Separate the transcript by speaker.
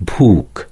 Speaker 1: book